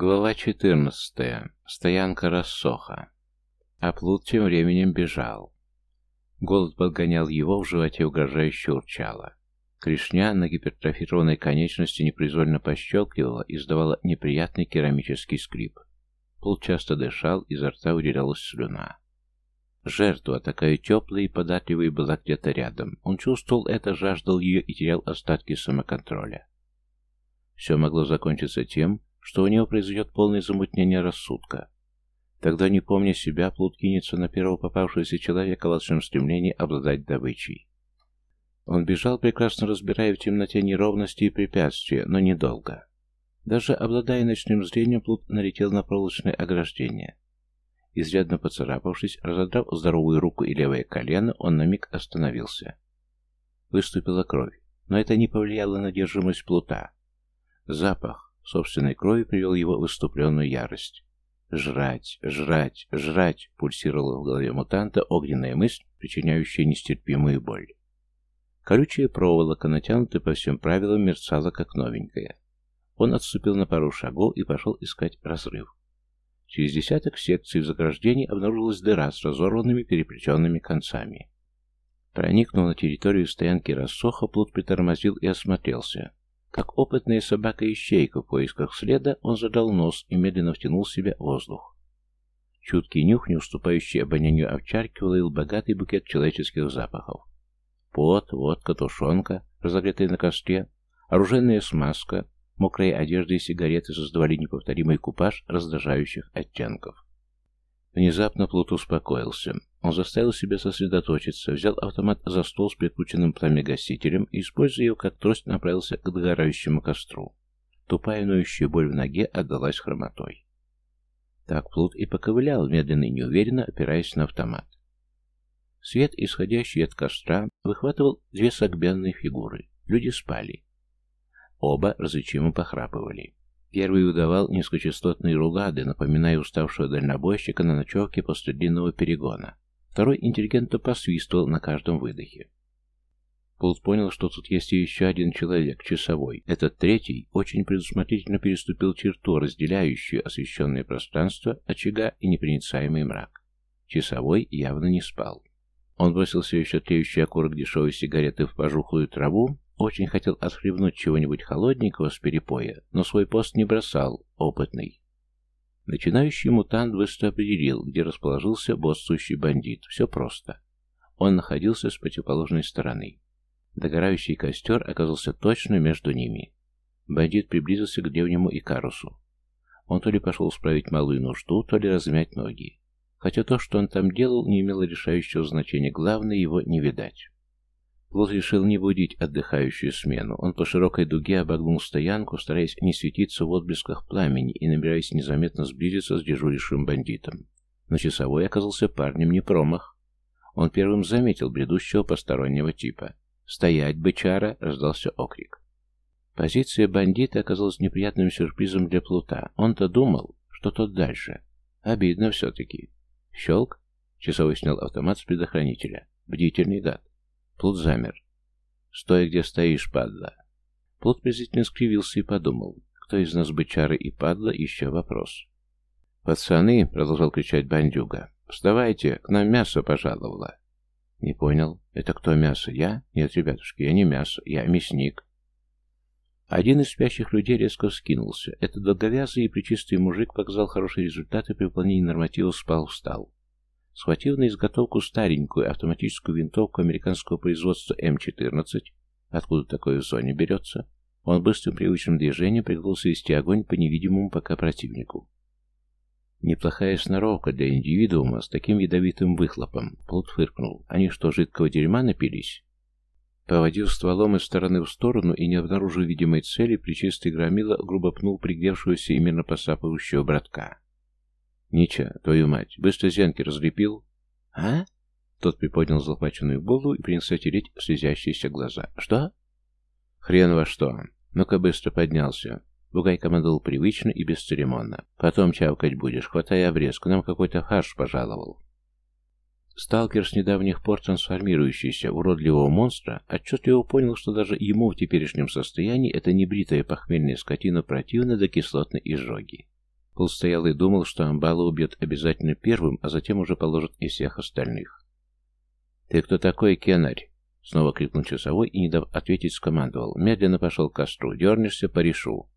Глава 14. Стоянка рассоха. А Плут тем временем бежал. Голод подгонял его, в животе угрожающе урчало. Клешня на гипертрофированной конечности непроизвольно пощелкивала и издавала неприятный керамический скрип. Плут часто дышал, изо рта выделялась слюна. Жертва, такая теплая и податливая, была где-то рядом. Он чувствовал это, жаждал ее и терял остатки самоконтроля. Все могло закончиться тем, что у него произойдет полное замутнение рассудка. Тогда, не помня себя, плут кинется на первого попавшегося человека в волшебном стремлении обладать добычей. Он бежал, прекрасно разбирая в темноте неровности и препятствия, но недолго. Даже обладая ночным зрением, плут налетел на проволочное ограждение. Изрядно поцарапавшись, разодрав здоровую руку и левое колено, он на миг остановился. Выступила кровь, но это не повлияло на держимость плута. Запах, собственной крови привел его в выступленную ярость. «Жрать, жрать, жрать!» — пульсировала в голове мутанта огненная мысль, причиняющая нестерпимую боль. Колючая проволока, натянутая по всем правилам, мерцала как новенькая. Он отступил на пару шагов и пошел искать разрыв. Через десяток секций в заграждении обнаружилась дыра с разорванными переплетенными концами. Проникнув на территорию стоянки рассоха, плут притормозил и осмотрелся. Как опытная собака-ищейка в поисках следа, он задал нос и медленно втянул в себя воздух. Чуткий нюх, не уступающий обонянию овчарки, уловил богатый букет человеческих запахов. Пот, водка, тушенка, разогретая на костре, оружейная смазка, мокрая одежда и сигареты создавали неповторимый купаж раздражающих оттенков. Внезапно Плут успокоился. Он заставил себя сосредоточиться, взял автомат за стол с прикрученным пламегасителем и, используя его как трость, направился к догорающему костру. Тупая ноющая боль в ноге отдалась хромотой. Так Плут и поковылял, медленно и неуверенно, опираясь на автомат. Свет, исходящий от костра, выхватывал две согбенные фигуры. Люди спали. Оба различимо похрапывали. Первый удавал низкочастотные рулады, напоминая уставшего дальнобойщика на ночевке после длинного перегона. Второй интеллигентно посвистывал на каждом выдохе. Пулт понял, что тут есть еще один человек, часовой. Этот третий очень предусмотрительно переступил черту, разделяющую освещенное пространство, очага и непроницаемый мрак. Часовой явно не спал. Он бросил все еще тлеющий окурок дешевой сигареты в пожухлую траву, очень хотел отхлебнуть чего-нибудь холодненького с перепоя, но свой пост не бросал, опытный. Начинающий мутант быстро определил, где расположился боссующий бандит. Все просто. Он находился с противоположной стороны. Догорающий костер оказался точно между ними. Бандит приблизился к древнему Икарусу. Он то ли пошел справить малую нужду, то ли размять ноги. Хотя то, что он там делал, не имело решающего значения, главное его не видать. Плот решил не будить отдыхающую смену. Он по широкой дуге обогнул стоянку, стараясь не светиться в отблесках пламени и намеряясь незаметно сблизиться с дежурившим бандитом. Но часовой оказался парнем не промах. Он первым заметил бредущего постороннего типа. «Стоять, бычара!» — раздался окрик. Позиция бандита оказалась неприятным сюрпризом для Плута. Он-то думал, что тот дальше. Обидно все-таки. Щелк. Часовой снял автомат с предохранителя. Бдительный гад. Плут замер. «Стой, где стоишь, падла!» Плут презрительно скривился и подумал, кто из нас бычары и падла, еще вопрос. «Пацаны!» — продолжал кричать бандюга. «Вставайте, к нам мясо пожаловало!» «Не понял. Это кто мясо? Я? Нет, ребятушки, я не мясо, я мясник». Один из спящих людей резко вскинулся. Этот долговязый и причистый мужик показал хорошие результаты при выполнении нормативов спал-встал. Схватив на изготовку старенькую автоматическую винтовку американского производства М-14, откуда такое в зоне берется, он быстрым привычным движением пригнулся вести огонь по невидимому пока противнику. Неплохая сноровка для индивидуума с таким ядовитым выхлопом. Плут фыркнул. Они что, жидкого дерьма напились? Поводив стволом из стороны в сторону и не обнаружив видимой цели, причистый громила грубо пнул пригревшегося и мирно посапывающего братка. «Нича, твою мать, быстро зенки разлепил?» «А?» Тот приподнял захваченную голову и принялся тереть слезящиеся глаза. «Что?» «Хрен во что! Ну-ка быстро поднялся!» Бугай командовал привычно и бесцеремонно. «Потом чавкать будешь, хватай обрез, к нам какой-то фарш пожаловал». Сталкер с недавних пор трансформирующийся уродливого монстра отчетливо понял, что даже ему в теперешнем состоянии эта небритая похмельная скотина противна до кислотной изжоги. Пол стоял и думал, что Амбала убьет обязательно первым, а затем уже положит и всех остальных. «Ты кто такой, Кенарь?» Снова крикнул часовой и, не дав ответить, скомандовал. Медленно пошел к костру. «Дернешься, порешу».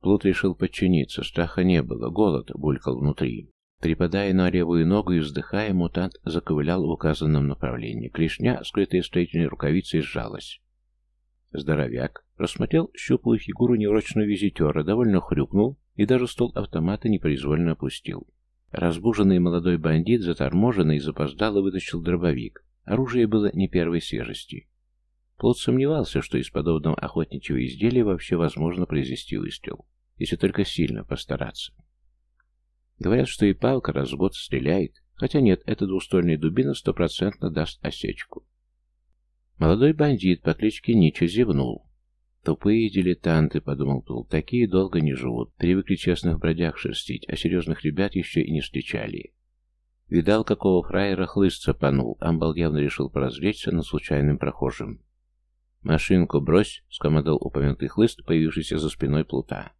Плут решил подчиниться. Страха не было. Голод булькал внутри. Припадая на левую ногу и вздыхая, мутант заковылял в указанном направлении. Клешня, скрытая строительной рукавицей, сжалась. Здоровяк рассмотрел щуплую фигуру неурочного визитера, довольно хрюкнул и даже стол автомата непроизвольно опустил. Разбуженный молодой бандит, заторможенный, запоздало вытащил дробовик. Оружие было не первой свежести. Плот сомневался, что из подобного охотничьего изделия вообще возможно произвести выстрел, если только сильно постараться. Говорят, что и палка раз в год стреляет, хотя нет, эта двуствольная дубина стопроцентно даст осечку. Молодой бандит по кличке Нича зевнул. «Тупые дилетанты», — подумал Тул, — «такие долго не живут, привыкли честных бродяг шерстить, а серьезных ребят еще и не встречали». Видал, какого фраера хлыст цапанул, Амбал явно решил поразвлечься над случайным прохожим. «Машинку брось», — скомандовал упомянутый хлыст, появившийся за спиной плута.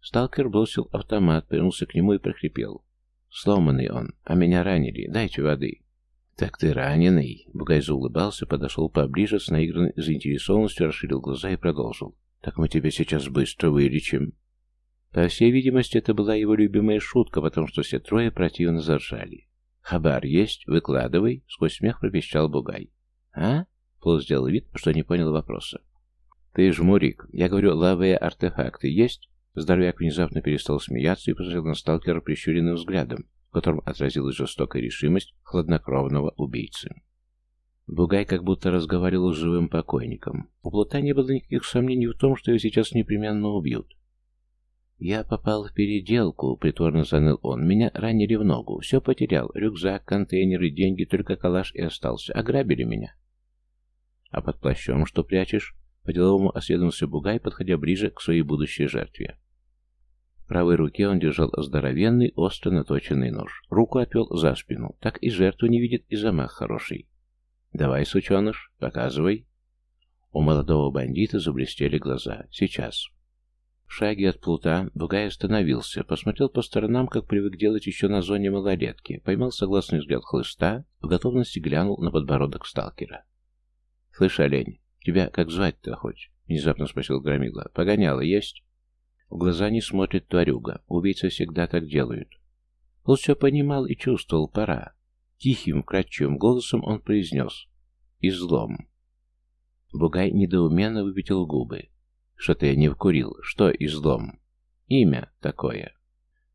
Сталкер бросил автомат, повернулся к нему и прохрипел. «Сломанный он, а меня ранили, дайте воды». «Так ты раненый?» Бугай заулыбался, подошел поближе, с наигранной заинтересованностью расширил глаза и продолжил. «Так мы тебя сейчас быстро вылечим». По всей видимости, это была его любимая шутка, потому что все трое противно заржали. «Хабар есть? Выкладывай!» — сквозь смех пропищал Бугай. «А?» — Пол сделал вид, что не понял вопроса. «Ты жмурик. Я говорю, лавые артефакты есть?» Здоровяк внезапно перестал смеяться и посмотрел на сталкера прищуренным взглядом, котором отразилась жестокая решимость хладнокровного убийцы. Бугай как будто разговаривал с живым покойником. У Плута не было никаких сомнений в том, что его сейчас непременно убьют. «Я попал в переделку», — притворно заныл он. «Меня ранили в ногу. Все потерял. Рюкзак, контейнеры, деньги, только калаш и остался. Ограбили меня». «А под плащом что прячешь?» По-деловому осведомился Бугай, подходя ближе к своей будущей жертве. Правой руке он держал здоровенный, остро наточенный нож. Руку отвел за спину. Так и жертву не видит, и замах хороший. «Давай, сученыш, показывай». У молодого бандита заблестели глаза. «Сейчас». В шаге от плута Бугай остановился, посмотрел по сторонам, как привык делать еще на зоне малолетки, поймал согласный взгляд хлыста, в готовности глянул на подбородок сталкера. «Слышь, олень, тебя как звать-то хоть?» — внезапно спросил Громила. «Погоняло есть?» В глаза не смотрит тварюга. Убийцы всегда так делают. Он все понимал и чувствовал, пора. Тихим, кратчевым голосом он произнес. «Излом». Бугай недоуменно выпятил губы. «Что-то я не вкурил. Что излом?» «Имя такое».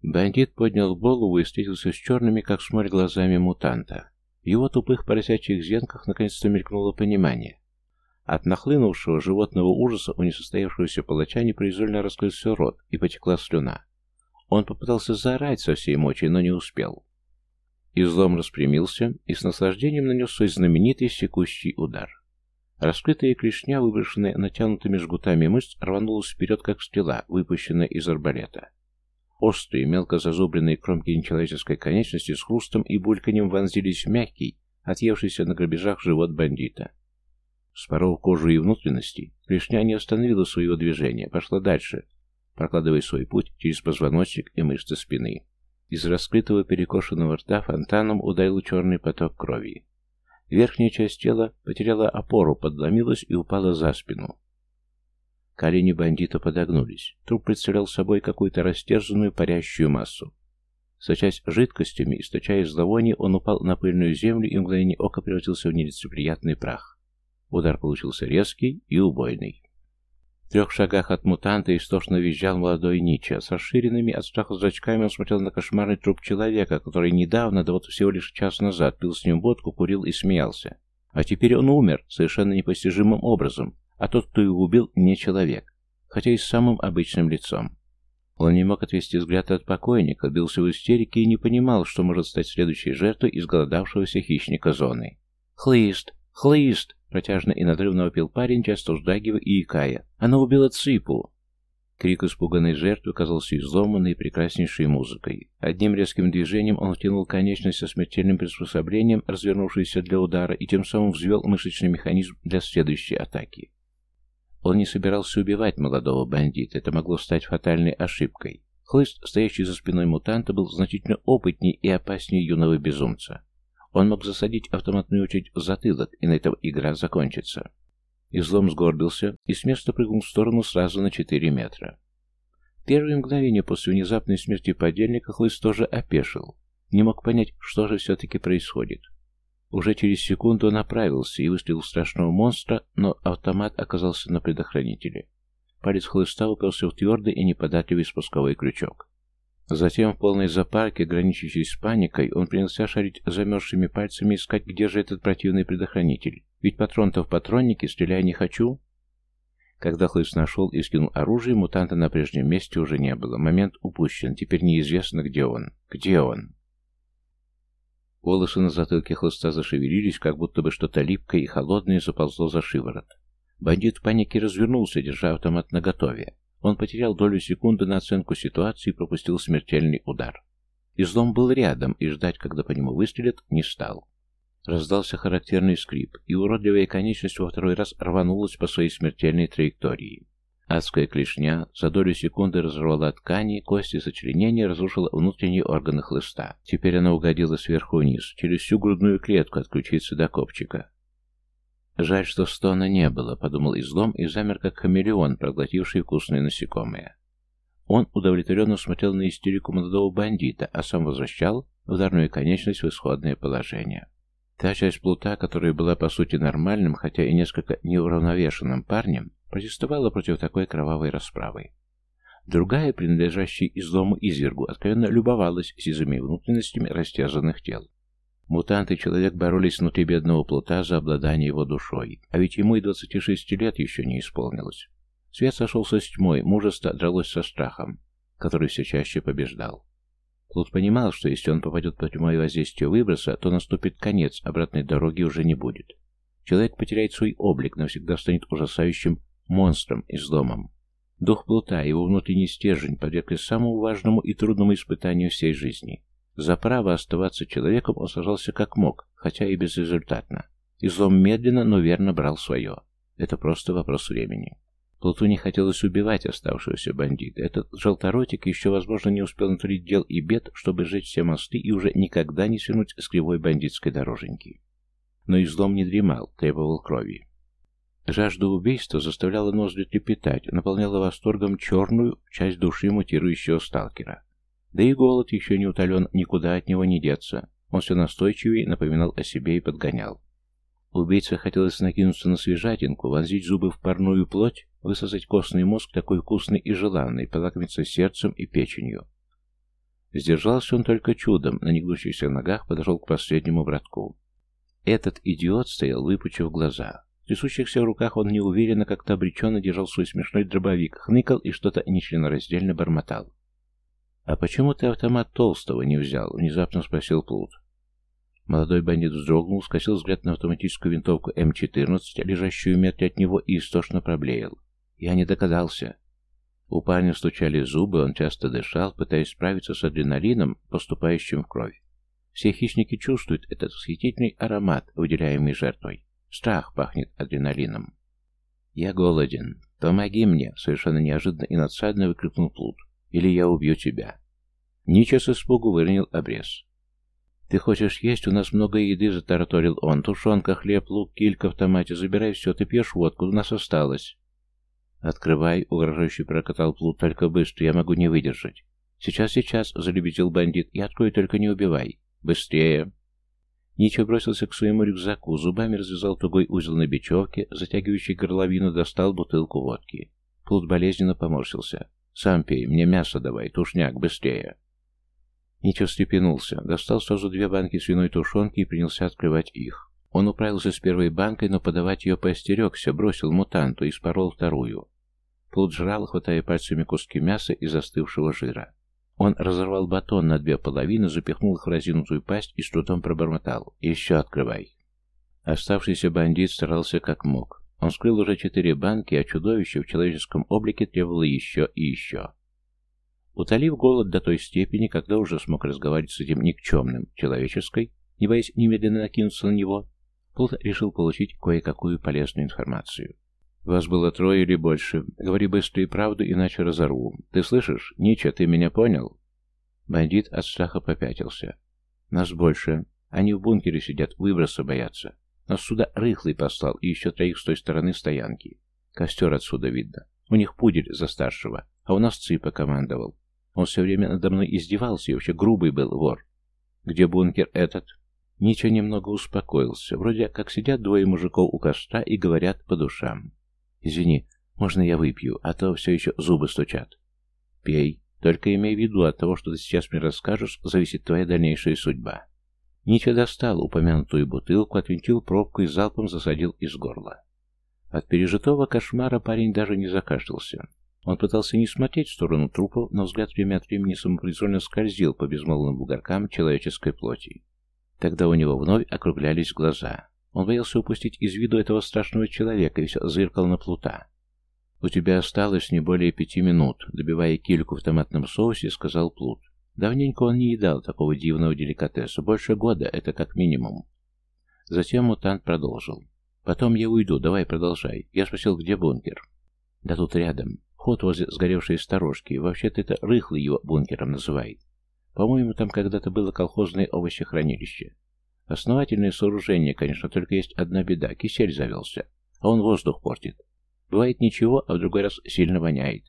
Бандит поднял голову и встретился с черными, как смоль, глазами мутанта. В его тупых поросячьих зенках наконец-то мелькнуло понимание. От нахлынувшего животного ужаса у несостоявшегося палача непроизвольно раскрылся рот, и потекла слюна. Он попытался заорать со всей мочи, но не успел. Излом распрямился и с наслаждением нанес свой знаменитый секущий удар. Раскрытая клешня, выброшенная натянутыми жгутами мышц, рванулась вперед, как стрела, выпущенная из арбалета. Острые, мелко зазубренные кромки нечеловеческой конечности с хрустом и бульканьем вонзились в мягкий, отъевшийся на грабежах живот бандита. Спорол кожу и внутренности, клешня не остановила своего движения, пошла дальше, прокладывая свой путь через позвоночник и мышцы спины. Из раскрытого перекошенного рта фонтаном ударил черный поток крови. Верхняя часть тела потеряла опору, подломилась и упала за спину. Колени бандита подогнулись. Труп представлял собой какую-то растерзанную парящую массу. Сочась жидкостями, источая зловоние, он упал на пыльную землю и мгновение ока превратился в нелицеприятный прах. Удар получился резкий и убойный. В трех шагах от мутанта истошно визжал молодой Нича. С расширенными от страха зрачками он смотрел на кошмарный труп человека, который недавно, да вот всего лишь час назад, пил с ним водку, курил и смеялся. А теперь он умер совершенно непостижимым образом, а тот, кто его убил, не человек, хотя и с самым обычным лицом. Он не мог отвести взгляд от покойника, бился в истерике и не понимал, что может стать следующей жертвой изголодавшегося хищника зоны. «Хлыст! Хлыст!» Протяжно и надрывно вопил парень, часто вздрагивая и икая. «Она убила Ципу!» Крик испуганной жертвы казался изломанной и прекраснейшей музыкой. Одним резким движением он втянул конечность со смертельным приспособлением, развернувшееся для удара, и тем самым взвел мышечный механизм для следующей атаки. Он не собирался убивать молодого бандита, это могло стать фатальной ошибкой. Хлыст, стоящий за спиной мутанта, был значительно опытнее и опаснее юного безумца. Он мог засадить автоматную очередь в затылок, и на этом игра закончится. Излом сгорбился и с места прыгнул в сторону сразу на 4 метра. В первые мгновения после внезапной смерти подельника Хлыст тоже опешил. Не мог понять, что же все-таки происходит. Уже через секунду он оправился и выстрелил в страшного монстра, но автомат оказался на предохранителе. Палец хлыста упался в твердый и неподатливый спусковой крючок. Затем, в полной запарке, граничащей с паникой, он принялся шарить замерзшими пальцами искать, где же этот противный предохранитель. Ведь патрон-то в патроннике, стреляй не хочу. Когда хлыст нашел и скинул оружие, мутанта на прежнем месте уже не было. Момент упущен, теперь неизвестно, где он. Где он? Волосы на затылке хлыста зашевелились, как будто бы что-то липкое и холодное заползло за шиворот. Бандит в панике развернулся, держа автомат наготове. Он потерял долю секунды на оценку ситуации и пропустил смертельный удар. Излом был рядом, и ждать, когда по нему выстрелят, не стал. Раздался характерный скрип, и уродливая конечность во второй раз рванулась по своей смертельной траектории. Адская клешня за долю секунды разорвала ткани, кости сочленения разрушила внутренние органы хлыста. Теперь она угодила сверху вниз, через всю грудную клетку от ключицы до копчика. «Жаль, что стона не было», — подумал излом и замер, как хамелеон, проглотивший вкусные насекомые. Он удовлетворенно смотрел на истерику молодого бандита, а сам возвращал ударную конечность в исходное положение. Та часть плута, которая была по сути нормальным, хотя и несколько неуравновешенным парнем, протестовала против такой кровавой расправы. Другая, принадлежащая излому извергу, откровенно любовалась сизыми внутренностями растязанных тел. Мутант и человек боролись внутри бедного плута за обладание его душой, а ведь ему и 26 лет еще не исполнилось. Свет сошелся с тьмой, мужество дралось со страхом, который все чаще побеждал. Плут понимал, что если он попадет под тьмой воздействие выброса, то наступит конец, обратной дороги уже не будет. Человек потеряет свой облик, навсегда станет ужасающим монстром, изломом. Дух плута, его внутренний стержень подвергли самому важному и трудному испытанию всей жизни. За право оставаться человеком он сажался как мог, хотя и безрезультатно. Излом медленно, но верно брал свое. Это просто вопрос времени. Плуту не хотелось убивать оставшегося бандита. Этот желторотик еще, возможно, не успел натворить дел и бед, чтобы сжечь все мосты и уже никогда не свернуть с кривой бандитской дороженьки. Но излом не дремал, требовал крови. Жажда убийства заставляла ноздри трепетать, наполняла восторгом черную часть души мутирующего сталкера. Да и голод еще не утолен, никуда от него не деться. Он все настойчивее напоминал о себе и подгонял. Убийце хотелось накинуться на свежатинку, вонзить зубы в парную плоть, высосать костный мозг такой вкусный и желанный, полакомиться сердцем и печенью. Сдержался он только чудом, на негнущихся ногах подошел к последнему братку. Этот идиот стоял, выпучив глаза. В трясущихся руках он неуверенно, как-то обреченно держал свой смешной дробовик, хныкал и что-то нечленораздельно бормотал. «А почему ты автомат Толстого не взял?» — внезапно спросил Плут. Молодой бандит вздрогнул, скосил взгляд на автоматическую винтовку М-14, лежащую в метре от него, и истошно проблеял. «Я не догадался». У парня стучали зубы, он часто дышал, пытаясь справиться с адреналином, поступающим в кровь. Все хищники чувствуют этот восхитительный аромат, выделяемый жертвой. Страх пахнет адреналином. «Я голоден. Помоги мне!» — совершенно неожиданно и надсадно выкрикнул Плут. «Или я убью тебя!» Нича с испугу выронил обрез. «Ты хочешь есть? У нас много еды», — затараторил он. «Тушенка, хлеб, лук, килька в томате. Забирай все, ты пьешь водку, у нас осталось». «Открывай», — угрожающий прокатал Плут, — «только быстро, я могу не выдержать». «Сейчас, сейчас», — залебезил бандит, — «я открою, только не убивай». «Быстрее!» Ничо бросился к своему рюкзаку, зубами развязал тугой узел на бечевке, затягивающий горловину, достал бутылку водки. Плут болезненно поморщился. «Сам пей, мне мясо давай, тушняк, быстрее!» Ничо встрепенулся, достал сразу две банки свиной тушенки и принялся открывать их. Он управился с первой банкой, но подавать ее поостерегся, бросил мутанту и спорол вторую. Плут жрал, хватая пальцами куски мяса и застывшего жира. Он разорвал батон на две половины, запихнул их в разинутую пасть и с трудом пробормотал. «Еще открывай». Оставшийся бандит старался как мог. Он скрыл уже четыре банки, а чудовище в человеческом облике требовало еще и еще. Утолив голод до той степени, когда уже смог разговаривать с этим никчемным человеческой, не боясь немедленно накинуться на него, Плут решил получить кое-какую полезную информацию. Вас было трое или больше. Говори быстро и правду, иначе разорву. Ты слышишь? Нича, ты меня понял? Бандит от страха попятился. Нас больше. Они в бункере сидят, выброса боятся. Нас сюда рыхлый послал, и еще троих с той стороны стоянки. Костер отсюда видно. У них пудель за старшего, а у нас Цыпа командовал. Он все время надо мной издевался и вообще грубый был вор. Где бункер этот? Ничего немного успокоился. Вроде как сидят двое мужиков у костра и говорят по душам. Извини, можно я выпью, а то все еще зубы стучат. Пей. Только имей в виду, от того, что ты сейчас мне расскажешь, зависит твоя дальнейшая судьба. Нича достал упомянутую бутылку, отвинтил пробку и залпом засадил из горла. От пережитого кошмара парень даже не закашлялся. Он пытался не смотреть в сторону трупов, но взгляд время от времени самопроизвольно скользил по безмолвным бугоркам человеческой плоти. Тогда у него вновь округлялись глаза. Он боялся упустить из виду этого страшного человека и все зыркал на плута. «У тебя осталось не более пяти минут», — добивая кильку в томатном соусе, сказал Плут. Давненько он не едал такого дивного деликатеса. Больше года, это как минимум. Затем мутант продолжил. «Потом я уйду, давай продолжай. Я спросил, где бункер?» «Да тут рядом. Ход возле сгоревшей сторожки. Вообще-то это рыхлый его бункером называет. По-моему, там когда-то было колхозное овощехранилище. Основательное сооружение, конечно, только есть одна беда. Кисель завелся, а он воздух портит. Бывает ничего, а в другой раз сильно воняет.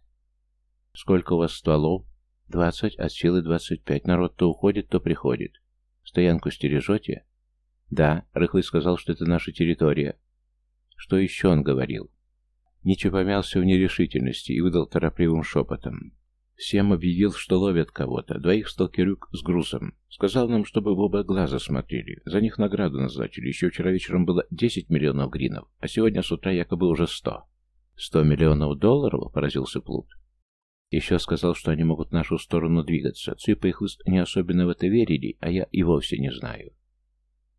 Сколько у вас стволов? Двадцать, от силы двадцать пять. Народ то уходит, то приходит. Стоянку стережете? Да, Рыхлый сказал, что это наша территория. Что еще он говорил? Ничего помялся в нерешительности и выдал торопливым шепотом. Всем объявил, что ловят кого-то, двоих сталкерюк с грузом. Сказал нам, чтобы в оба глаза смотрели. За них награду назначили. Еще вчера вечером было 10 миллионов гринов, а сегодня с утра якобы уже 100. «Сто миллионов долларов?» — поразился Плут. Еще сказал, что они могут в нашу сторону двигаться. Цыпа и Хлыст не особенно в это верили, а я и вовсе не знаю.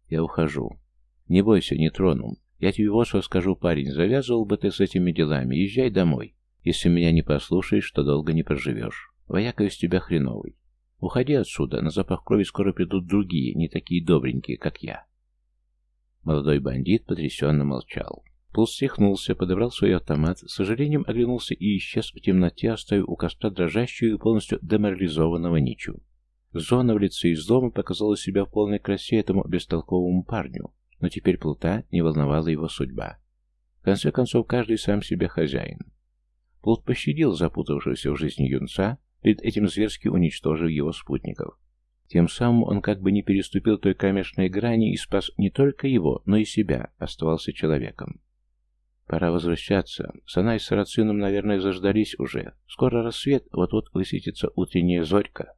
Я ухожу. Не бойся, не трону. Я тебе вот что скажу, парень, завязывал бы ты с этими делами. Езжай домой. Если меня не послушаешь, то долго не проживешь. Вояка из тебя хреновый. Уходи отсюда, на запах крови скоро придут другие, не такие добренькие, как я. Молодой бандит потрясенно молчал. Пул стихнулся, подобрал свой автомат, с сожалением оглянулся и исчез в темноте, оставив у костра дрожащую и полностью деморализованного Ничу. Зона в лице из дома показала себя в полной красе этому бестолковому парню, но теперь Плута не волновала его судьба. В конце концов, каждый сам себе хозяин. Плут пощадил запутавшегося в жизни юнца, перед этим зверски уничтожив его спутников. Тем самым он как бы не переступил той камешной грани и спас не только его, но и себя, оставался человеком. Пора возвращаться. Санай с Сарацином, наверное, заждались уже. Скоро рассвет, вот-вот высветится утренняя зорька.